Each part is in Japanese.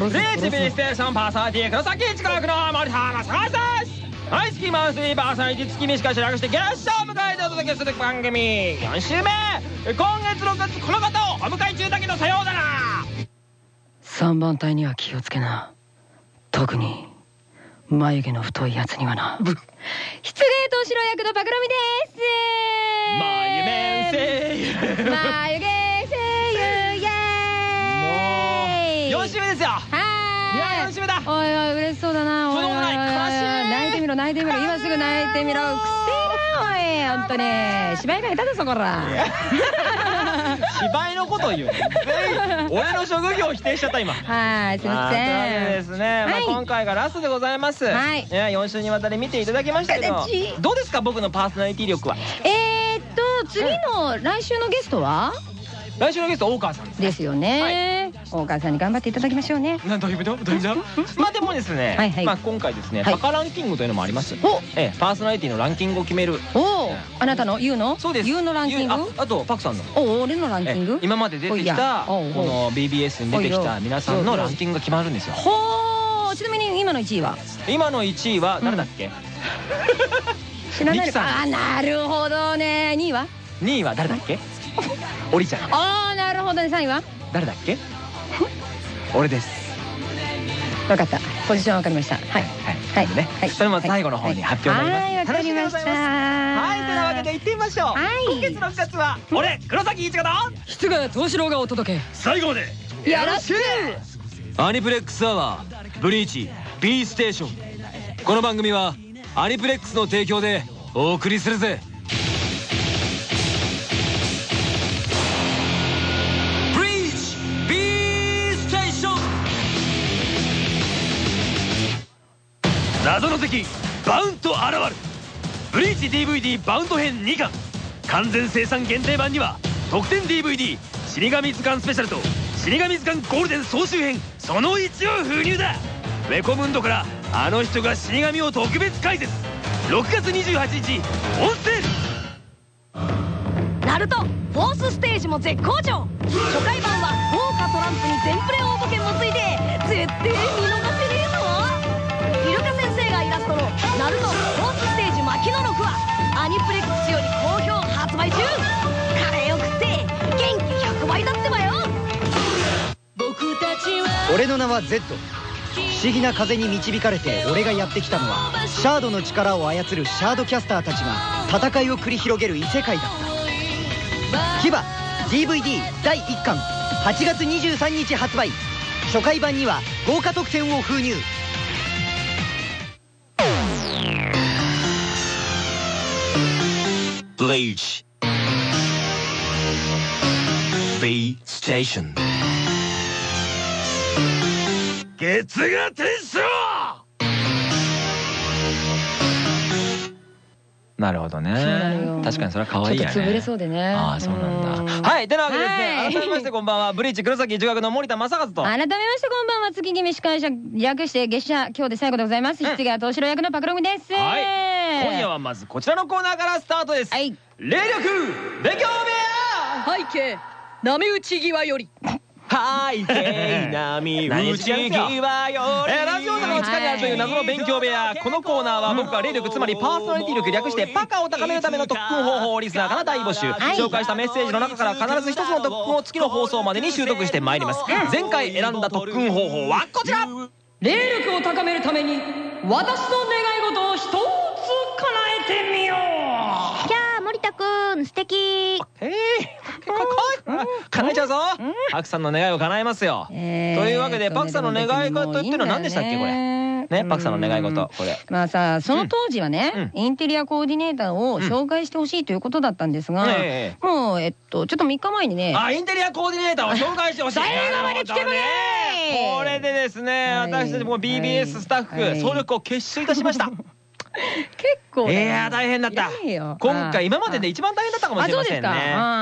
目リーステーションパーソナリティ黒崎近くの森浜坂です毎月マンスリーパーソナリティ月見しかし略して月賞を迎えてお届けする番組4週目今月6月この方をお迎え中だけどさようなら3番隊には気をつけな特に眉毛の太いやつにはな失礼としろ役のパクロミです眉面声優眉毛エーイもう4週目ですよ。はい。や4週目だ。おいおい嬉しそうだな。とんでもないおおお悲しい泣いてみろ泣いてみろ。今すぐ泣いてみろ。くせえなおい本当に。芝居が下手だぞこら。芝居のことを言う 俺の職業を否定しちゃった今。はいすいませあーというですね、まあはい今回がラストでございます、はい。や4週にわたり見ていただきましたけど。形どうですか僕のパーソナリティ力は？えーっと次の来週のゲストは？来週のゲスト大川さんですよね。大川さんに頑張っていただきましょうね。なんと？いうこと？まあでもですね、はいはい。まあ今回ですね、はい。パカランキングというのもありますお！ええパーソナリティのランキングを決める。おお！あなたの？ユウの？そうです。ユウのランキング？ああとパクさんの。お俺のランキング？ええ今まで出てきたこの BBS に出てきた皆さんのランキングが決まるんですよ。ほーちなみに今の1位は？今の1 位は誰だっけ、知らないあーなるほどね。2位は？2位は誰だっけ？おりちゃんああなるほどね。3位は？誰だっけ？俺です。分かった。ポジション分かりました。はい。はい。ね、はい。それも最後の方に発表になります、はいわかりました。はいというわけで行ってみましょう、はい。今月6月は俺黒崎一華と室賀藤四郎がお届け最後まで。よろしく。アニプレックスアワーブリーチ B ステーション。この番組はアニプレックスの提供でお送りするぜ謎の敵バウント現る。ブリーチ DVD バウント編2巻。完全生産限定版には特典 DVD 死神図鑑スペシャルと死神図鑑ゴールデン総集編その1を封入だ。ウェコムンドからあの人が死神を特別解説。6月28日オンセールナルトフォースステージも絶好調。初回版は豪華トランプに全プレ応募券もついて絶対見ナルトフォースステージ牧野の句」はアニプレックスより好評発売中。カレーを食って元気100倍だってばよ。俺の名は Z 不思議な風に導かれて俺がやってきたのはシャードの力を操るシャードキャスターたちが戦いを繰り広げる異世界だった。牙 DVD 第1巻8月23日発売。初回版には豪華特典を封入。ブリーチ B ステーション月が天章なるほどね。よ。確かにそれは可愛いやね。ちょっと潰れそうでね。ああそうなんうん。だはいてなわけでですねはい。改めましてこんばんは。ブリーチ黒崎中学の森田正和と。改めましてこんばんは月決め司会者略して月謝。今日で最後でございます。うん。室賀藤四郎役のパクロミです。はい。今夜はまずこちらのコーナーからスタートです。はい。霊力勉強部屋。背景波打ち際より背景波打ち際より、えー、ラジオとの近にあるという謎の勉強部屋。このコーナーは僕が霊力つまりパーソナリティ力略してパカを高めるための特訓方法をリスナーから大募集、はい。紹介したメッセージの中から必ず一つの特訓を月の放送までに習得してまいります。前回選んだ特訓方法はこちら。霊力を高めるために私の願い事を一つ叶えてみよう。キャー森田くん素敵。えー、叶えちゃうぞ。パクさんの願いを叶えますよ、えーというわけでパクさんの願い事っていうのは何でしたっけこれ？ね？パクさんの願い事これ。まあさその当時はね、インテリアコーディネーターを紹介してほしいということだったんですが、ええもうえっとちょっと3日前にねあインテリアコーディネーターを紹介してほしい。最後まで来てくれ。これでですねはい。私たちも BBS スタッフ、はい。総力を結集いたしました結構いやー大変だった。今回今までで一番大変だったかもしれませんね。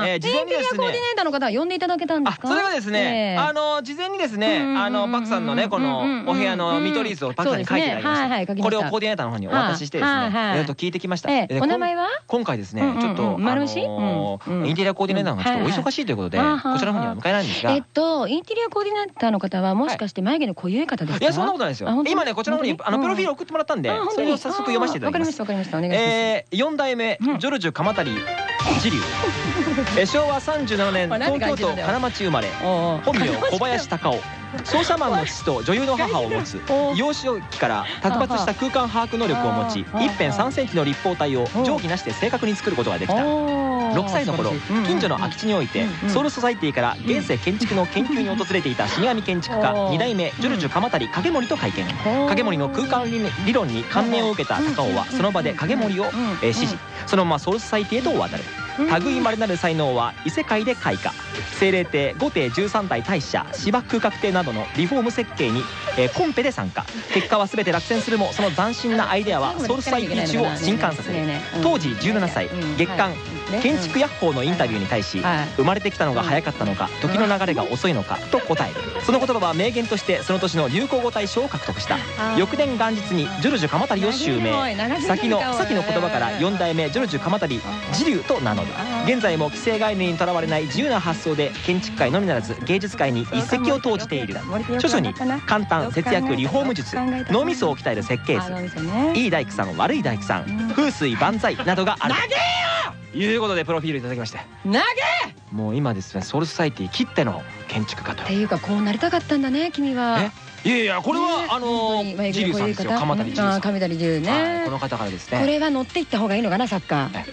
えー事前にですインテリアコーディネねーターの方は呼んでいただけたんですか？あそれはですね、あの事前にですね、あのパクさんのねこのお部屋の見取り図をパクさんに書いていただきました。これをコーディネーターの方にお渡ししてですね、えっと聞いてきました。お名前は？今回ですねちょっとあ丸牛？のうん。うん。インテリアコーディネーターがちょっとお忙しいということでうんこちらの方には迎えないんですが。えっ。とインテリアコーディネーターの方はもしかして眉毛の濃ゆい方ですか？いやそんなことないですよ。今ねこちらの方にあのプロフィールを送ってもらったんでそれを早速読ませていた。だきますわかりました。わかりました。お願いします。えー、4代目うん。ジョルジュ鎌足時流。えー昭和37年東京都金町生まれ。本名小林隆夫奏者マンの父と女優の母を持つお幼少期から卓抜した空間把握能力を持ちあ一辺3センチの立方体を定規なしで正確に作ることができた。6 6歳の頃近所の空き地においてソウルソサイティから現世建築の研究に訪れていた死神建築家おー。2代目ジョルジュ鎌足影森と会見影森の空間理論に感銘を受けた高尾はその場で影森をえー支持。そのままソウルソサイティへと渡る類いまれなる才能は異世界で開花。精霊帝五帝13代大社芝空角帝などのリフォーム設計に、えーコンペで参加。結果は全て落選するもその斬新なアイデアはソウルソサイティ中を震撼させる。当時17歳月間建築ヤッホーのインタビューに対しはい。生まれてきたのが早かったのか時の流れが遅いのかと答える。その言葉は名言としてその年の流行語大賞を獲得した。翌年元日にジョルジュ鎌足を襲名。先の先の言葉から4代目ジョルジュ鎌足時流と名乗る。現在も既成概念にとらわれない自由な発想で建築界のみならず芸術界に一石を投じている。著書に簡単節約リフォーム術脳みそを鍛える設計図いい大工さん悪い大工さん風水万歳などがある。ということでプロフィールいただきまして。投げ！っもう今ですねソウルソサイティ切っての建築家と。ていうかこうなりたかったんだね君は。え？いやいやこれはあのねジリさんですよ。鎌谷ジリさん。あ上谷ジね。はいこの方からですね。これは乗っていった方がいいのかなサッカはい。ー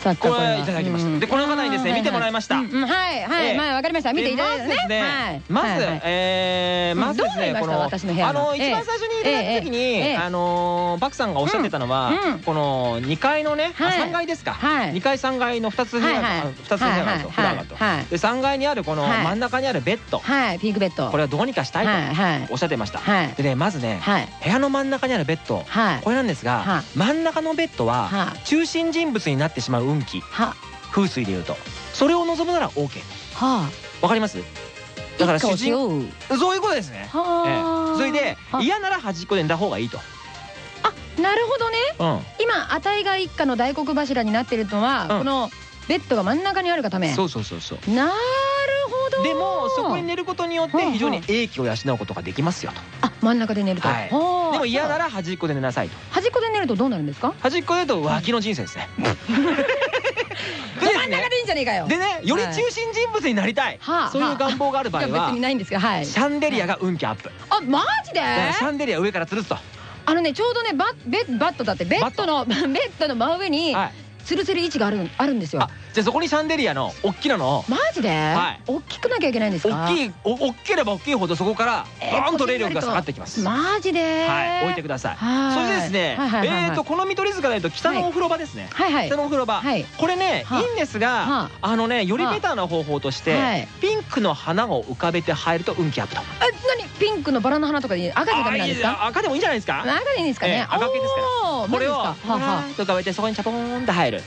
サッカーこれいただきました。でこの方にですね。見てもらいました。はいはええ。いまあわかりました。見ていただいてね。ねまずえーまずですねこの私の部屋あのええ。一番最初にいただいた時にあのバクさんがおっしゃってたのはこの2階のねあはい。3階ですか。はい。2階3階の2つ部屋がはいはい。2つ部屋があるとフロアがと。で3階にあるこのはい。真ん中にあるベッド。はいピンクベッド。これはどうにかしたいとおっしゃってました。はい。でねまずねはい。部屋の真ん中にあるベッド。はい。これなんですがは真ん中のベッドはは中心人物になってしまう運気。は風水でいうと。それを望むなら OK はわかります？だから主人をそういうことですね。えはえそれでは嫌なら端っこで寝た方がいいと。あなるほどね。うん。今あたいが一家の大黒柱になってるのは、うん。このベッドが真ん中にあるがため。そうそうそうそう。なるほど。でもそこに寝ることによって非常に英気を養うことができますよと。あ真ん中で寝ると、はい。はあ。でも嫌なら端っこで寝なさいと。端っこで寝るとどうなるんですか？端っこで言うと脇の人生ですね でですね真ん中でいいんじゃねえかよ。でねより中心人物になりたい。はあそういう願望がある場合は別にないんですがはい。シャンデリアが運気アップ。あマジで？でシャンデリア上から吊るすと。あのねちょうどねバベバットだってベッドの ベッドの真上にはい。吊るせる位置があるあるんですよ。あじゃあそこにシャンデリアの大きなの。をマジで、はい。大きくなきゃいけないんですか？大きいお大きければ大きいほどそこからえーバーンと霊力が下がってきます。マジで？はい。置いてください。はい。それでですねえーとこの見取り図から言うと北のお風呂場ですね。北のお風呂場。はい。これねはいいんですはがあ。あのねよりベターな方法としてはい。ピンクの花を浮かべて入ると運気アップと。あ何？ピンクのバラの花とかでいい赤じゃダメなんですか？赤でもいいんじゃないですか？赤でいいんですかええね？赤系ですから。これをと浮かべてそこにチャポーンと入る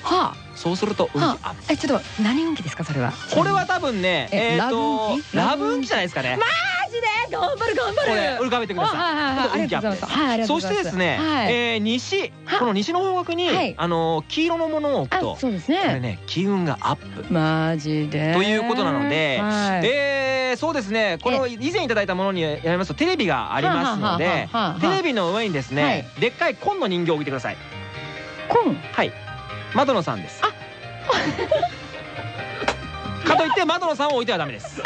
そうすると運気あアップ。はあえちょっと何運気ですかそれは？これは多分ねええーとラブ運気？じゃないですかね。マジで？頑張る頑張る。これ浮かべてください。あはいはいはい運気アップ。です。はいありがとうそしてですね、西。はこの西の方角に、はい。あのー黄色のものを置くあとそうですこれねね金運がアップ。マジで。ということなのではい。えーそうですね。この以前いただいたものにやりますとテレビがありますのでテレビの上にですね、はい。でっかい紺の人形を置いてください。コンはい窓野さんです。かといって窓野さんを置いてはダメです。紺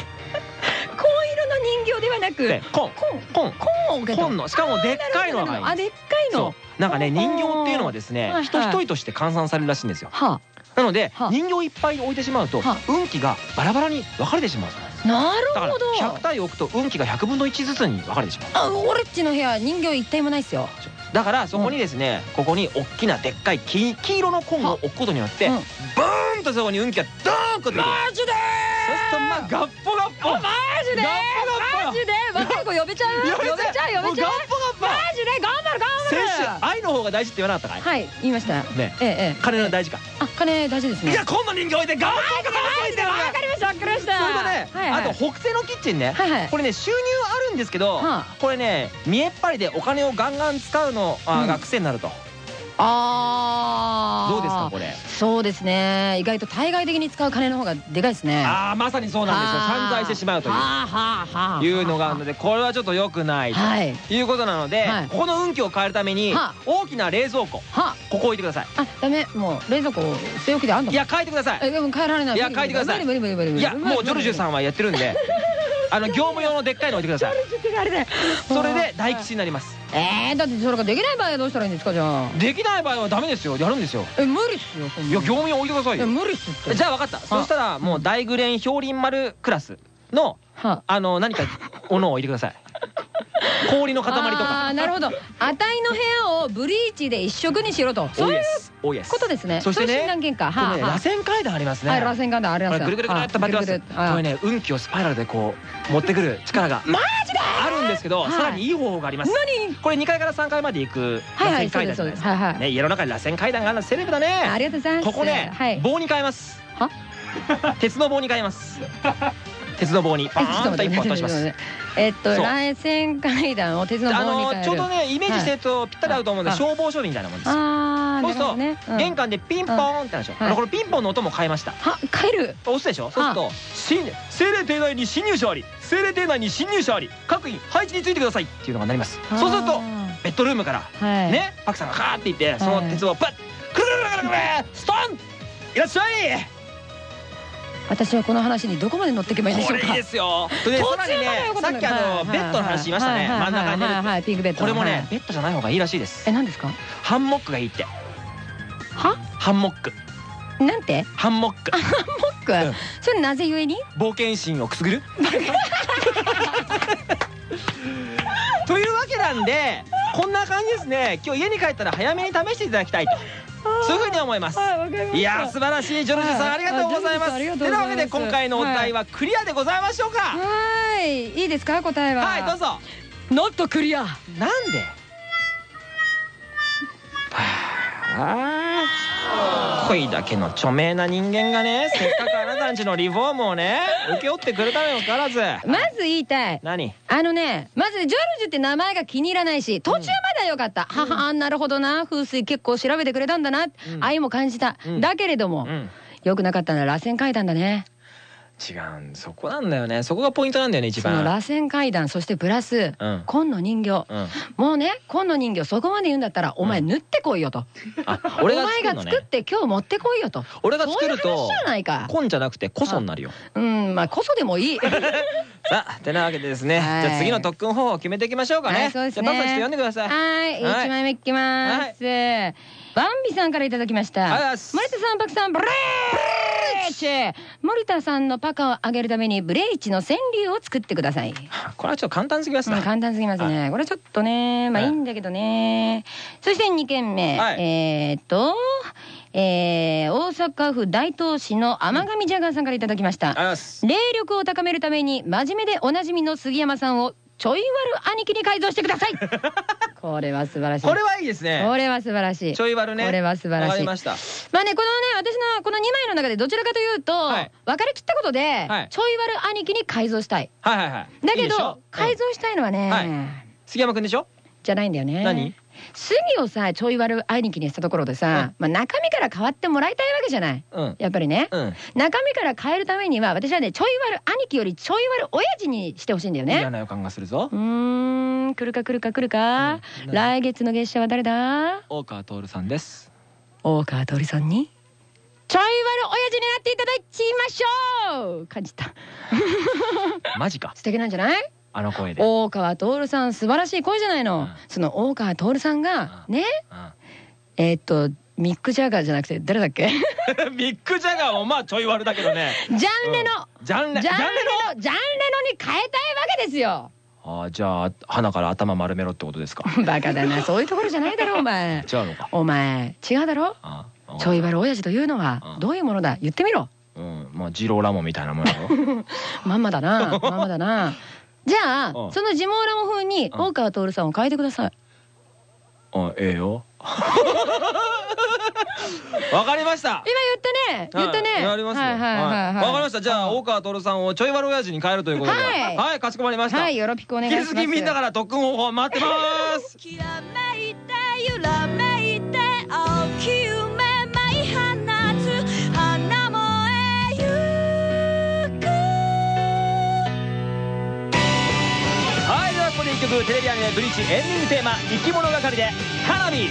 色の人形ではなくで紺。コン紺コンを置けと。紺の。しかもでっかいのがあでっかいそのう。なんかね人形っていうのはですね人一人として換算されるらしいんですよ。はなのではあ。人形いっぱい置いてしまうとは運気がバラバラに分かれてしまうなるほど。100体置くと運気が100分の1ずつに分かれてしまう。あ俺っちの部屋人形一体もないっすよだからそこにですねここに大きなでっかい黄黄色のコンを置くことによってうん。ブーンとそこに運気がドーンと出てくるジでまあガッポガッポ。マジでガッポガッポ。マジで若い子 呼べちゃう？呼べちゃう。呼べちゃう？もうガッポガッぱマジで頑張る頑先週張る愛の方が大事って言わなかったかい？はい言いました。ねええええ金の大事か。あ金大事ですね。じゃあ今度人形置いて頑張ってくださいってわかりましたわかりましたそれとね、あと北西のキッチンね、これね収入あるんですけど、はあ。これね見えっ張りでお金をガンガン使うのが癖になるとああどうですかこれ？そうですね。意外と対外的に使う金の方がでかいですね。ああまさにそうなんですよ。散財してしまうという。はあはあはあ。いうのがあるのでこれはちょっと良くないと。はい。いうことなので、はい。ここの運気を変えるためにはあ。大きな冷蔵庫はここ置いてください。あダメ。もう冷蔵庫据え置きであんのいや変えてください。えでも帰られない。いや変えてください。いやもうジョルジュさんんはやってるんで あの業務用のでっかいの置いてください。それで大吉になります。えー、だってそれができない場合はどうしたらいいんですかじゃあ。できない場合はダメですよ。やるんですよ。え無理っすよそんないや業務用置いてくださいよ。無理っすって。じゃあ分かった。そしたらもう大グレン氷林丸クラスのはあ。の何か ものを置いてください氷の塊とあか。ーなるほど。あたいの部屋をブリーチで一色にしろと。そういうことですね。そしてね螺旋階段ありますね。はい螺旋階段あります。ぐるぐるぐるっと巻きます。これね運気をスパイラルでこう持ってくる力が。マジで？あるんですけどはい。さらにいい方法があります。何？これ2階から3階まで行く螺旋階段じゃないですね家の中に螺旋階段があるのセレブだあねりがとうございます。ここねはい。棒に変えます。は？鉄の棒に変えます 鉄の棒にバーンと一本落とします。えっと螺旋階段を鉄のあ棒にちょうどねイメージしてるとぴったり合うと思うんではい。消防署みたいなもんですよ。ああそうすると玄関でピンポーンってなるでしょはいこれピンポンの音も変えました。は帰る。押すでしょ？そうすると「新精霊邸内に侵入者あり。精霊邸内に侵入者あり。各員配置についてください」っていうのがなります。そうするとベッドルームからはい。ねパクさんがカーって言ってその鉄をパッくるくるくるくるくるストンいらっしゃい私はこの話にどこまで乗っていけばいいんでしょうか？これですよ。でさらにねさっきあのベッドの話しましたね。真ん中に。寝るピンクベッドこれもはい。ねベッドじゃない方がいいらしいです。え何ですか？ハンモックがいいって。は？ハンモック。なんて？ハンモック。モック、うん。それなぜゆえに？冒険心をくすぐる？というわけなんでこんな感じですね。今日家に帰ったら早めに試していただきたいとそういうふうに思います。はいやー素晴らしいジョルジュさんはい。ありがとうございます。といます。なわけで今回のお題はクリアでございましょうか。はい。いいですか答えは？はいどうぞ。ノットクリア。なんで？ああ恋だけの著名な人間がね せっかくあなたんちのリフォームをね請け負ってくれたのよからず。まず言いたい。何？あのねまずジョルジュって名前が気に入らないし途中まではよかった、ははなるほどな。風水結構調べてくれたんだな、ん。愛も感じた、うん。だけれども、うん。よくなかったのは螺旋階段だね違うんそこなんだよね。そこがポイントなんだよね一その番螺旋階段そしてプラス、うん。紺の人形、うん。もうね紺の人形そこまで言うんだったらお前縫ってこいよと、あ俺がお前が作って今日持ってこいよと。俺が作るとそういう話じゃないかコンじゃなくてこそになるよ。うん。まあこそでもいい。さあてなわけでですね。はい。じゃあ次の特訓方法を決めていきましょうかはねいそうですね。じゃあパパちょっと読んでください。はい、はい。一枚目いきます。バンビさんからいただきました。森田さん、パクさん、ブレーチ。森田さんのパカを上げるためにブレーチの川柳を作ってください。これはちょっと簡単すぎますうんな簡単すぎますね。これちょっとね、まあはいいいんだけどね。そして二件目、はいえーっと。えー、大阪府大東市の甘神ジャガーさんからいただきました。霊力を高めるために真面目でおなじみの杉山さんをちょい悪兄貴に改造してください。これは素晴らしい。これはいいですね。これは素晴らしい。ちょい悪ね。これは素晴らしい。わかりました。まあねこのね私のこの2枚の中でどちらかというと、はい。分かりきったことで、はい。ちょい悪兄貴に改造したい。はいはいはい。だけど改造したいのはね、はい。杉山くんでしょ？じゃないんだよね。何？杉をさちょい悪兄貴にしたところでさ、まあ中身から変わってもらいたいわけじゃない。うん。やっぱりね、うん。中身から変えるためには私はねちょい悪兄貴よりちょい悪親父にしてほしいんだよね。嫌な予感がするぞ。うーん来るか来るか来るか、うん。来月の月謝は誰だ？大川徹さんです。大川徹さんに？ちょい悪親父になっていただきましょう！感じた。マジか。素敵なんじゃない？あの声で。大川徹さん素晴らしい声じゃないの、うん。その大川徹さんがうん。ね？うん。えーっとミック・ジャガーじゃなくて誰だっけ？ビッグジャガーもまあちょい悪だけどね。ジャンレノ、ジャンレジャンレジャンレノジャンレノに変えたいわけですよ。ノあーじゃあ鼻から頭丸めろってことですか？バカだな。そういうところじゃないだろお前。違うのか。お前違うだろ？ちょい悪親父というのはうん。どういうものだ？言ってみろ。うん。まあジローラモンみたいなもんやろ。まんまだな。まんまだなじゃあうん。そのジモーラモ風にうん。大川徹さんを変えてください。あええよ。わかりました。今言ってね。言ってね。はいやりますよ。はいはいはいはい。わかりました。じゃあ大川徹さんをちょい悪親父に変えるということで。はい。はいかしこまりました。はいよろぴくお願いし引ます。き続きみんなから特訓方法待ってます。きらめいて揺らめいてブリーチ」エンディングテーマ「いきものがかり」で「花火」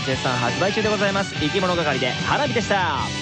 絶賛発売中でございます。生き物係で「花火」でした。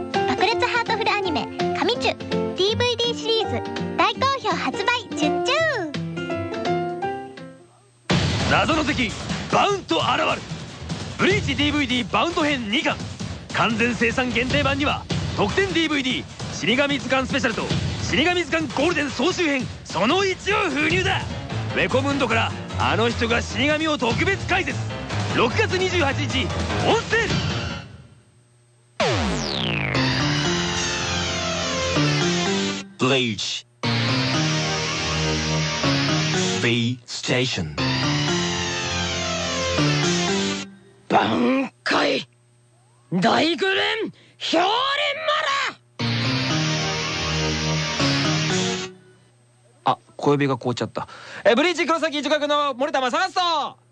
DVD シリーズ。大好評発売。中中謎の敵バウント現る。ブリーチ DVD バウンド編2巻。完全生産限定版には特典 DVD 死神図鑑スペシャルと死神図鑑ゴールデン総集編。その1を封入だ。ウェコムンドからあの人が死神を特別解説。6月28日オンセール Bleach B Station. 挽回大グレン氷連マあ小指が凍っちゃったえブリーチ黒崎一学の森田正和と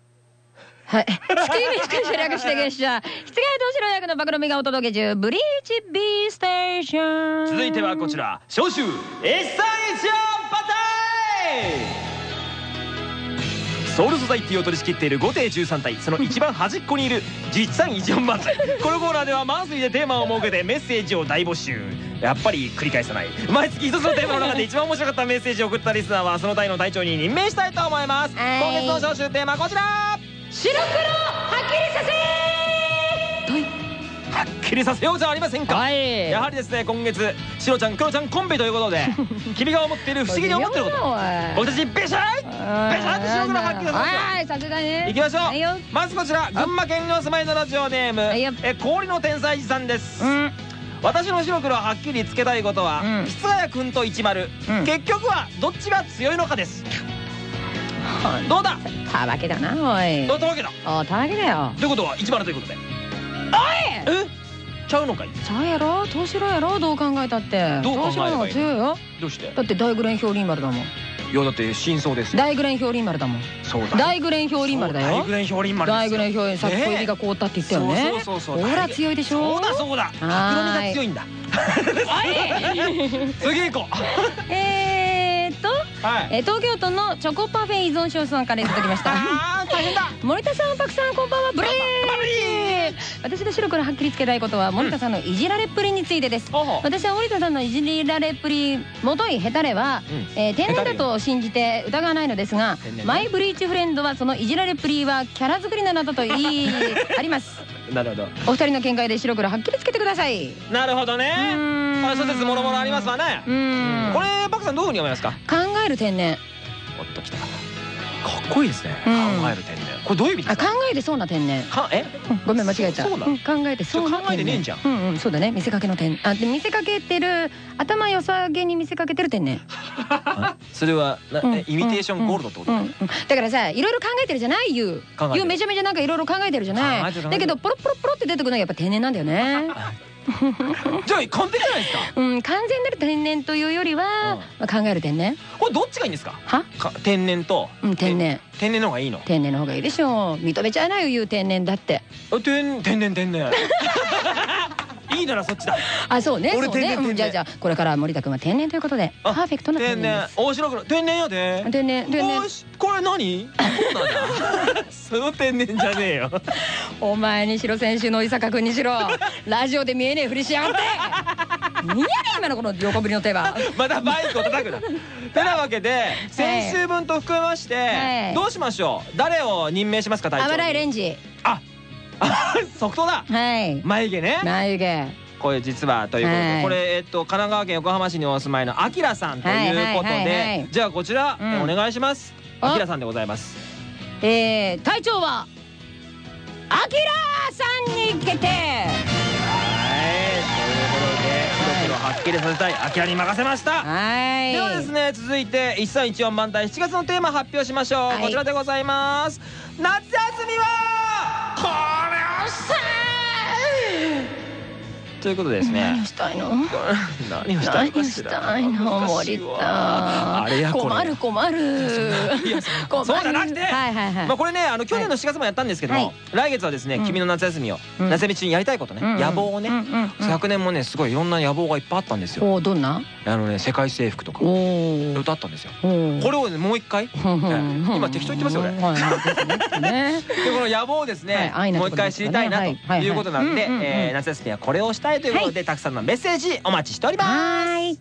はい。月見スペシャル略して月謝室外投資の役の暴露みがお届け中ブリーチ B ステーション続いてはこちら。召集。一三一パターンソウルソサイティを取り仕切っている5艇13体。その一番端っこにいる 実3 14番隊このコーナーではマンスリーでテーマを設けてメッセージを大募集。やっぱり繰り返さない。毎月一つのテーマの中で一番面白かったメッセージを送ったリスナーはその隊の隊長に任命したいと思います。はい。今月の招集テーマはこちら白黒はっきりさせはっきりさせようじゃありませんか。はい。やはりですね今月シロちゃんクロちゃんコンビということで 君が思っている不思議に思ってること。僕たちベシャイベシャイって白黒はっきりさせはいさせたね。行きましょう、はいよ。まずこちら群馬県にお住まいのラジオネーム、はいよ。え氷の天才児さんです、うん。私の白黒ははっきりつけたいことは、うん。室谷君と一丸、うん。結局はどっちが強いのかですどうだ？たわけだなおい。どういうわけだ。おたわけだよ。ということは一丸ということで。おい！え？ちゃうのかい？ちゃうやろ？東城やろ？どう考えたって。どう考えればいいの？方が強いよ。どうして？だって大グレン氷リン丸だもん。いやだって真相ですよ。大グレン氷林丸だもん。そうだ大グレン氷林丸だよ。大グレン氷林丸大グレン氷林さっき小指が凍ったって言ったよね。そうそうそうそう。ほら強いでしょ？そうだそうだ。黒身が強いんだ。次行こう。えー。っとはい。えー東京都のチョコパフェ依存症さんからいただきました。あー大変だ。森田さんパクさんこんばんは。ブレー私が白黒はっきりつけたいことは森田さんのいじられっぷりについてです。ほうほう。私は森田さんのいじられっぷりもといヘタレは、うん。えー天然だと信じて疑わないのですがマイブリーチフレンドはそのいじられっぷりはキャラ作りなのだと言い あります。なるほど。お二人の見解で白黒はっきりつけてください。なるほどねうーんあ諸説もろもろありますわね。これパクさんどういうふうに読みますか？考える天然。おっときたかっこいいですね。考うん。える点でこれどういう意味であ考すかえてそうな天然。かえ？うんごめん間違えた。考えてそうな考えてねえんじゃん。天然。うんうんそうだね。見せかけの天あで見せかけてる頭良さげに見せかけてる天然。それはなイミテーションゴールドってこと？だからさいろいろ考えてるじゃないゆう。ゆうめちゃめちゃなんかいろいろ考えてるじゃ考ないだけどポロポロポロって出てくるのがやっぱ天然なんだよね じゃあ完璧じゃないですか。うん完全なる天然というよりはまあ考える天然。これどっちがいいんですか？は？か天然と。うん天然。え天然の方がいいの？天然の方がいいでしょう。認めちゃいないよゆう天然だって。あ天天然天然 いいならそっちだ。あそうね。そうね。じゃあじゃあこれから森田君は天然ということでパあーフェクトな天天然然です。大白黒天然やで。天然天然。これ何？そう天然じゃねえよ。お前にしろ先週の伊坂君にしろ。ラジオで見えねえふりしやがって。何やねん今のこの横振りの手は。またバイクを叩くな。てなわけで先週分と含めましはいてどうしましょう？誰を任命しますか隊いレンジ。あ 即答だ。はい。眉毛ね。眉毛。これ実はということで、はい。これえっと神奈川県横浜市にお住まいのあきらさんということで。じゃあこちら、うん。お願いします。あ？あきらさんでございます。えー、隊長はアキラさんに決定はい。ということで白黒はっきりさせたいあきらに任せました。はい。ではですね続いて1314番隊7月のテーマ発表しましょう、はい。こちらでございます。夏休みはこということでですね。何をしたいの？何をしたい何をしたいの？森田。あれやこれ。困る困る。そうじゃなくてはいはいはい。まあこれねあの去年の4月もやったんですけども、はい。来月はですね、うん。君の夏休みを、うん。夏休み中にやりたいことね、うんうん。野望をね、うんうんうん。昨年もねすごいいろんな野望がいっぱいあったんですよ。おおどんな？あのね世界征服とか。歌ったんですよ。おこれをねもう一回？で今適当言ってますよ俺。ね。この野望をですね、もう一回知りたいなということなんでうんうんうんえー夏休みはこれをしたいということで、たくさんのメッセージお待ちしております。はーい。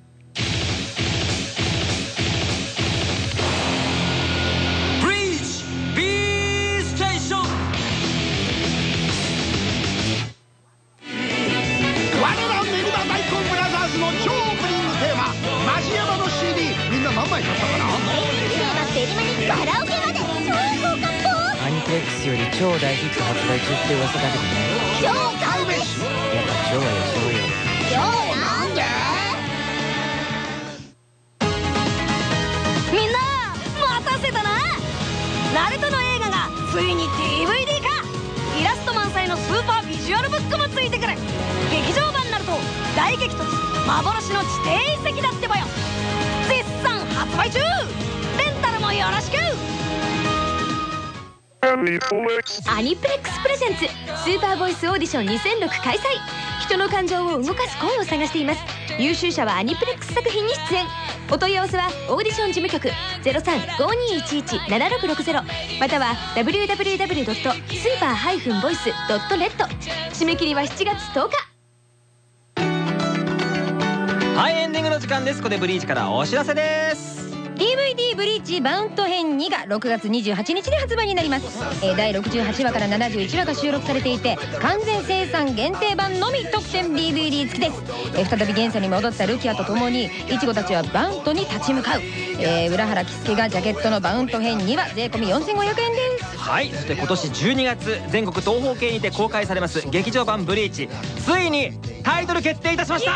ブリーチ B ステーション我ら練馬大根ブラザーズの超オープニングテーママジヤマの CD みんな何枚買ったかな？練馬にカラオケまで。超豪華っアニプレックスより超大ヒット発売中って噂だけどね。ぽ超買うべしよ超なんでみんな待たせたなナルトの映画がついに DVD 化イラスト満載のスーパービジュアルブックもついてくる劇場版ナルト大激突幻の地底遺跡だってばよ絶賛発売中レンタルもよろしくアニプレックスプレゼンツスーパーボイスオーディション2006開催人の感情を動かす声を探しています。優秀者はアニプレックス作品に出演。お問い合わせはオーディション事務局0352117660または www.super-voice.net 締め切りは7月10日。はいエンディングの時間です。ここでブリーチからお知らせです。DVD ブリーチバウント編2が6月28日に発売になります、えー第68話から71話が収録されていて完全生産限定版のみ特典 DVD 付きです、えー再び現世に戻ったルキアと共にイチゴたちはバウントに立ち向かう、えー浦原喜助がジャケットのバウント編2は税込4500円です。はいそして今年12月全国東方系にて公開されます劇場版「ブリーチ」ついにタイトル決定いたしました。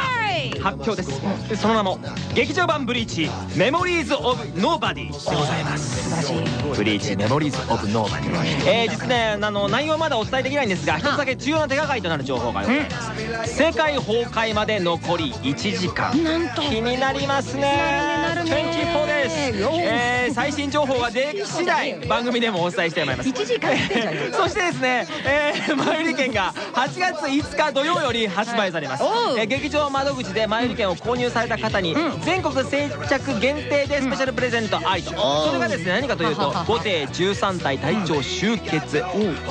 発表です。でその名も「劇場版ブリーチメモリーズ・オブ・ノーバディ」でございます。ブリーチメモリーズ・オブ・ノーバディえー、実ねあの内容まだお伝えできないんですが一つだけ重要な手がかりとなる情報がございます。世界崩壊まで残り1時間。なんと。気になりますね。なる24です、えー最新情報が出来次第番組でもお伝えしてまいります。1時間 そしてですね、えー、前売り券が8月5日土曜より発売されます、えー劇場窓口で前売り券を購入された方に全国先着限定でスペシャルプレゼントありと、それがですね何かというと後手13体隊長集結、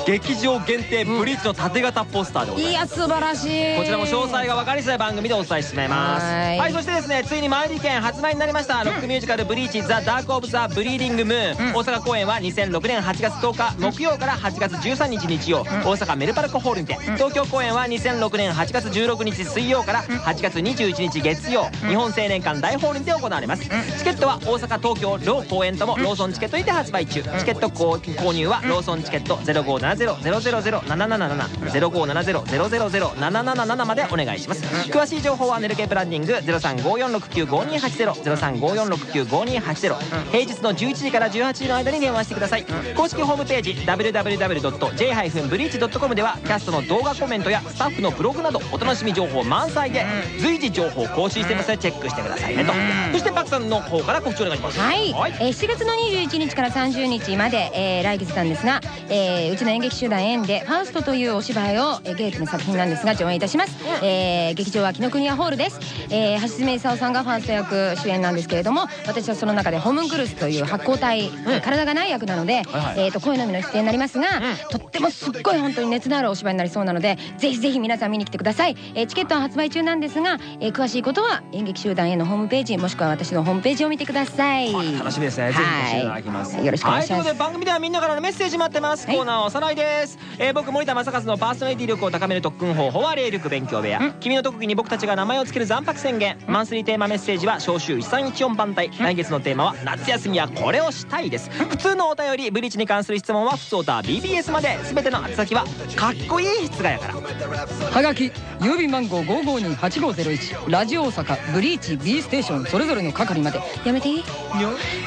劇場限定ブリッジの縦型ポスターでございます。いや素晴らしい。こちらも詳細が分かり次第番組でお伝えしてしまいます。はい。はいそしてですねついに前売り券発売になりました。ロックミュージカル「ブリーチザ・ダーク・オブ・ザ・ブリーディング・ムーン」大阪公演は2006年8月10日木曜から8月13日日曜大阪メルパルコホールにて東京公演は2006年8月16日水曜から8月21日月曜日本青年館大ホールにて行われます。チケットは大阪東京両公演ともローソンチケットにて発売中。チケット購購入はローソンチケット0570-000-777までお願いします。詳しい情報はネルケプランニング0354695280 0354695280平日の11時から18時の間に電話してください。公式ホームページ www.j-breach.com ではキャストの動画コメントやスタッフのブログなどお楽しみ情報満載で随時情報更新してますのでチェックしてくださいねと。そしてパクさんの方から告知お願いします。はい、えー7月の21日から30日まで、えー来月なんですが、えーうちの演劇集団縁で「ファーストというお芝居を、えー、ゲートの作品なんですが上演いたします、えー劇場は紀ノ国屋ホールです、えー、橋爪功さんがファースト役主演なんですけれども私はその中でホムンクルスという発光体、体がない役なので、はいえー、と声のみの出演になりますが、とってもすっごい本当に熱のあるお芝居になりそうなのでぜひぜひ皆さん見に来てください、えーチケットは発売中なんですが、えー詳しいことは演劇集団へのホームページもしくは私のホームページを見てください楽しみですね。ぜひご視聴いただきます。はいよろしくお願いしますはということで番組ではみんなからのメッセージ待ってます。はいコーナーおさらいです。えー僕森田正和のパーソナリティ力を高める特訓方法は霊力勉強部屋。君の特技に僕たちが名前を付ける残白宣言。マンスリーテーマメッセージは召集1314番隊。来月のテーマは夏休みはこれをしたいです。普通のお便りブリーチに関する質問は普通オタ BBS まで。すべての宛先はかっこいい室ヶ谷から。はがき郵便番号5528501ラジオ大阪ブリーチ B ステーションそれぞれの係まで。やめて。いい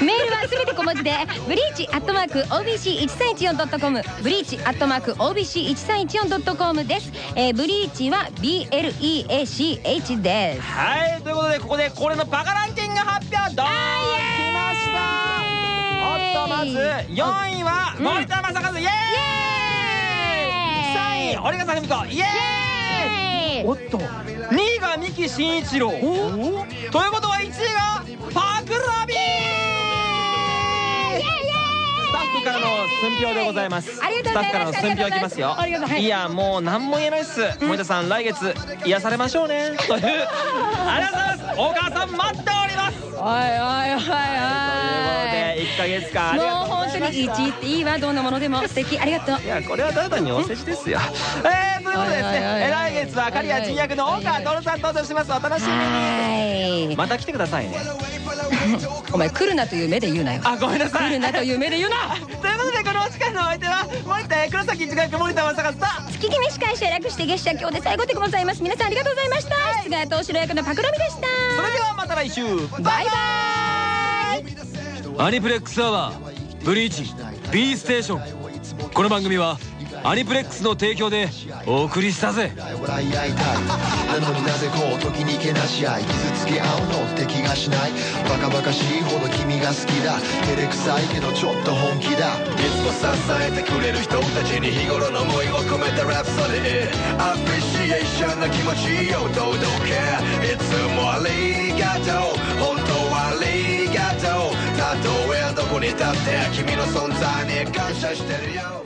メールはすべて小文字でブリーチアットマーク OBC1314.com ブリーチアットマーク OBC1314.com です、えー、ブリーチは BLEACH です。はいということでここでこれのバカランキング発表どーん来ましたおっとまず4位は森田正和イエーイ3位堀笠文子イエーイおっと。2位が三木真一郎。と。いうことは1位がパクラビーッフからの寸評でございます。スタッフからの寸評いきますよ。いやもう何も言えないっす。森田さん来月癒されましょうね。というありがとうございます。お母さん待っております。ということはいはい。はいはいで1ヶ月間ありもうがとうご本当にざいました。1っていいわどんなものでも素敵。ありがとう。いやこれはただ単にお世辞ですよ。えー、ということでですね来月は刈谷珍役の大川徹さん登場します。お楽しみに。はい。また来てくださいね お前来るなという目で言うなよ。あごめんなさい。来るなという目で言うな。ということでこのお時間のお相手は森田黒崎一学森田正和と。月決め司会者略して月謝今日で最後でございます。皆さんありがとうございました。菅谷東城役のパクロミでした。それではまた来週。バイバイ。アニプレックスアワーブリーチ B ステーション。この番組はアニプレックスの提供でお送りしたぜ。笑い合いたいなのになぜこう時にけなし合い傷つけ合うのって気がしない。バカバカしいほど君が好きだ。照れくさいけどちょっと本気だ。いつも支えてくれる人たちに日頃の思いを込めたラプソディアプリシエーションな気持ちを堂々けいつもありがとう。本当はありがとう。たとえどこに立って君の存在に感謝してるよ